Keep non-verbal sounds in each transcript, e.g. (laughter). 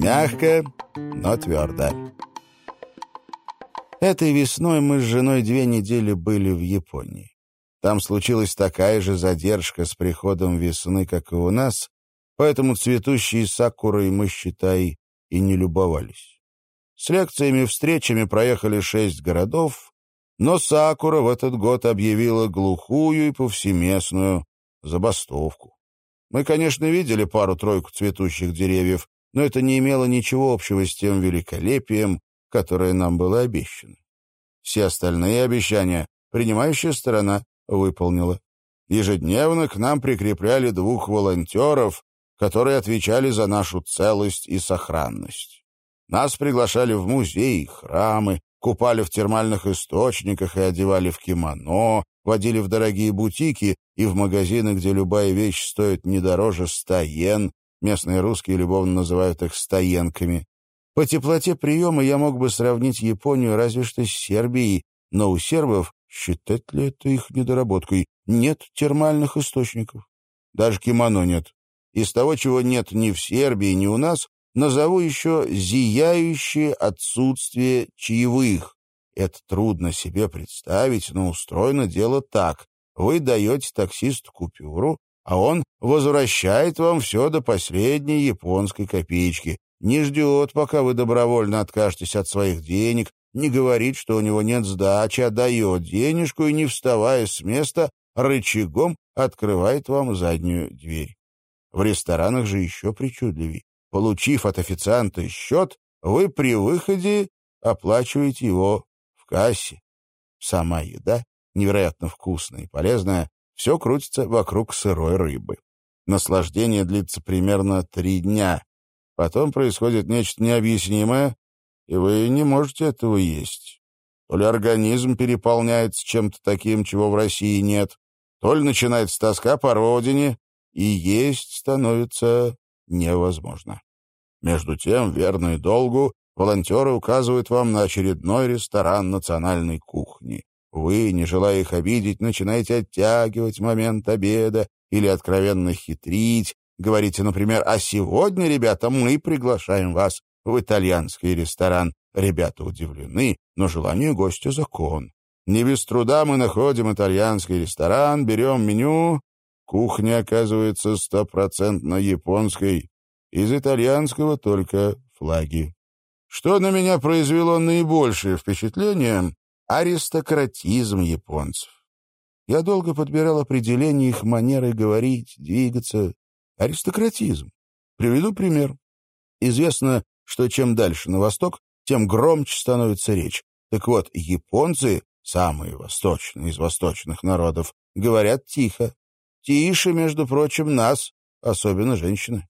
Мягко, но твердо. Этой весной мы с женой две недели были в Японии. Там случилась такая же задержка с приходом весны, как и у нас, поэтому цветущие сакуры мы, считай, и не любовались. С лекциями встречами проехали шесть городов, но Сакура в этот год объявила глухую и повсеместную забастовку. Мы, конечно, видели пару-тройку цветущих деревьев, но это не имело ничего общего с тем великолепием, которое нам было обещано. Все остальные обещания принимающая сторона выполнила. Ежедневно к нам прикрепляли двух волонтеров, которые отвечали за нашу целость и сохранность. Нас приглашали в музеи, храмы, купали в термальных источниках и одевали в кимоно, водили в дорогие бутики и в магазины, где любая вещь стоит не дороже ста йен, местные русские любовно называют их стоенками. По теплоте приема я мог бы сравнить Японию разве что с Сербией, но у сербов, считать ли это их недоработкой, нет термальных источников. Даже кимоно нет. Из того, чего нет ни в Сербии, ни у нас, назову еще зияющее отсутствие чаевых. Это трудно себе представить, но устроено дело так. Вы даете таксисту купюру, а он возвращает вам все до последней японской копеечки. Не ждет, пока вы добровольно откажетесь от своих денег, не говорит, что у него нет сдачи, а дает денежку и, не вставая с места, рычагом открывает вам заднюю дверь. В ресторанах же еще причудливей. Получив от официанта счет, вы при выходе оплачиваете его в кассе. Сама еда невероятно вкусная и полезная, все крутится вокруг сырой рыбы. Наслаждение длится примерно три дня. Потом происходит нечто необъяснимое, и вы не можете этого есть. То ли организм переполняется чем-то таким, чего в России нет, то ли начинается тоска по родине, и есть становится невозможно. Между тем, верные долгу, волонтеры указывают вам на очередной ресторан национальной кухни. Вы, не желая их обидеть, начинаете оттягивать момент обеда или откровенно хитрить. Говорите, например, «А сегодня, ребята, мы приглашаем вас в итальянский ресторан». Ребята удивлены, но желание гостя — закон. Не без труда мы находим итальянский ресторан, берем меню, Кухня оказывается стопроцентно японской. Из итальянского только флаги. Что на меня произвело наибольшее впечатление — аристократизм японцев. Я долго подбирал определение их манеры говорить, двигаться. Аристократизм. Приведу пример. Известно, что чем дальше на восток, тем громче становится речь. Так вот, японцы, самые восточные из восточных народов, говорят тихо, Тише, между прочим, нас, особенно женщины.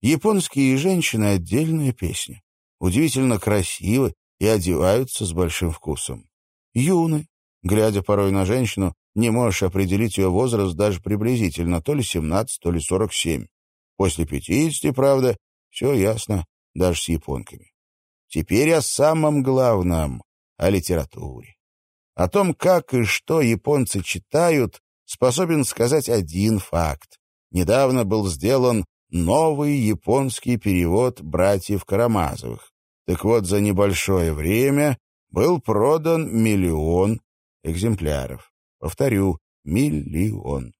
Японские женщины — отдельная песня. Удивительно красивы и одеваются с большим вкусом. Юны. Глядя порой на женщину, не можешь определить ее возраст даже приблизительно, то ли 17, то ли 47. После 50, правда, все ясно, даже с японками. Теперь о самом главном — о литературе. О том, как и что японцы читают, способен сказать один факт. Недавно был сделан новый японский перевод братьев Карамазовых. Так вот, за небольшое время был продан миллион экземпляров. Повторю, миллион.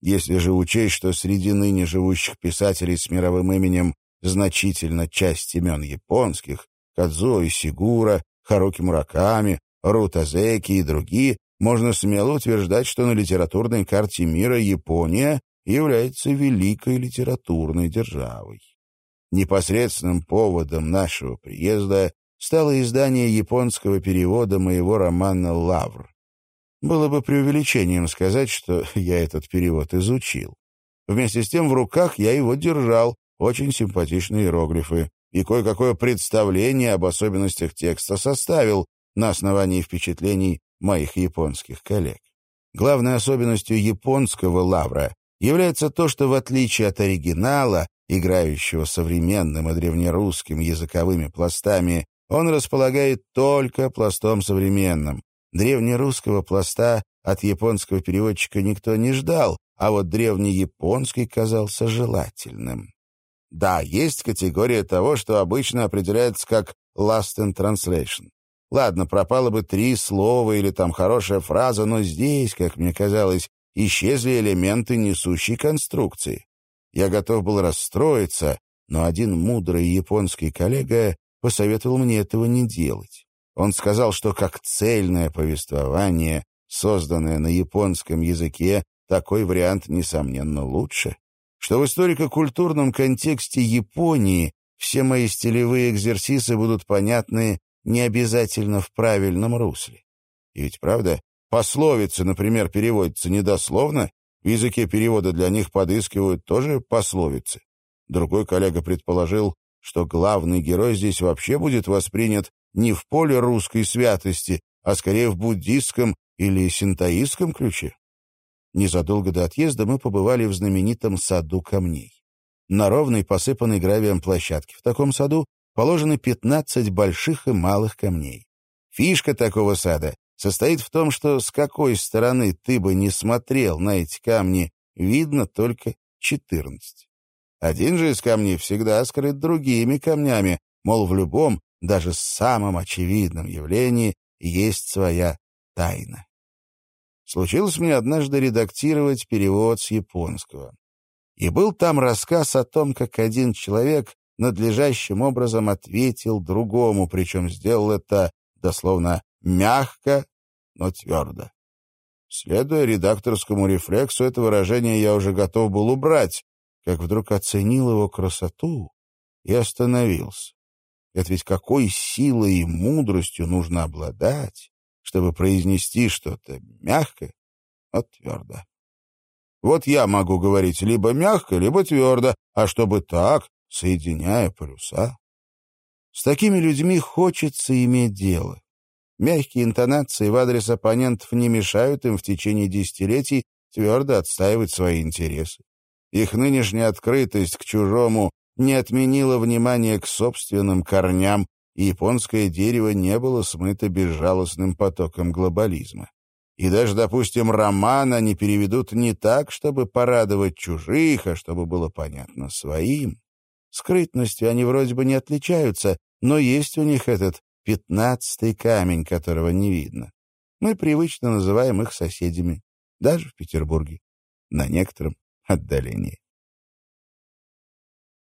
Если же учесть, что среди ныне живущих писателей с мировым именем значительно часть имен японских, Кадзо и Сигура, Харуки Мураками, Рутазеки и другие, можно смело утверждать, что на литературной карте мира Япония является великой литературной державой. Непосредственным поводом нашего приезда стало издание японского перевода моего романа «Лавр». Было бы преувеличением сказать, что (laughs) я этот перевод изучил. Вместе с тем в руках я его держал, очень симпатичные иероглифы, и кое-какое представление об особенностях текста составил на основании впечатлений моих японских коллег. Главной особенностью японского лавра является то, что в отличие от оригинала, играющего современным и древнерусским языковыми пластами, он располагает только пластом современным. Древнерусского пласта от японского переводчика никто не ждал, а вот древнеяпонский казался желательным. Да, есть категория того, что обычно определяется как «last in translation». Ладно, пропало бы три слова или там хорошая фраза, но здесь, как мне казалось, исчезли элементы несущей конструкции. Я готов был расстроиться, но один мудрый японский коллега посоветовал мне этого не делать. Он сказал, что как цельное повествование, созданное на японском языке, такой вариант, несомненно, лучше. Что в историко-культурном контексте Японии все мои стилевые экзерсисы будут понятны не обязательно в правильном русле. И ведь правда, пословицы, например, переводятся недословно, в языке перевода для них подыскивают тоже пословицы. Другой коллега предположил, что главный герой здесь вообще будет воспринят не в поле русской святости, а скорее в буддистском или синтоистском ключе. Незадолго до отъезда мы побывали в знаменитом саду камней. На ровной, посыпанной гравием площадке в таком саду положены 15 больших и малых камней. Фишка такого сада состоит в том, что с какой стороны ты бы не смотрел на эти камни, видно только 14. Один же из камней всегда скрыт другими камнями, мол, в любом, даже самом очевидном явлении есть своя тайна. Случилось мне однажды редактировать перевод с японского. И был там рассказ о том, как один человек надлежащим образом ответил другому, причем сделал это дословно мягко, но твердо. Следуя редакторскому рефлексу, это выражение я уже готов был убрать, как вдруг оценил его красоту и остановился. Это ведь какой силой и мудростью нужно обладать, чтобы произнести что-то мягко, но твердо. Вот я могу говорить либо мягко, либо твердо, а чтобы так, соединяя полюса. С такими людьми хочется иметь дело. Мягкие интонации в адрес оппонентов не мешают им в течение десятилетий твердо отстаивать свои интересы. Их нынешняя открытость к чужому не отменила внимание к собственным корням, и японское дерево не было смыто безжалостным потоком глобализма. И даже, допустим, роман они переведут не так, чтобы порадовать чужих, а чтобы было понятно своим. Скрытностью они вроде бы не отличаются, но есть у них этот пятнадцатый камень, которого не видно. Мы привычно называем их соседями, даже в Петербурге, на некотором отдалении.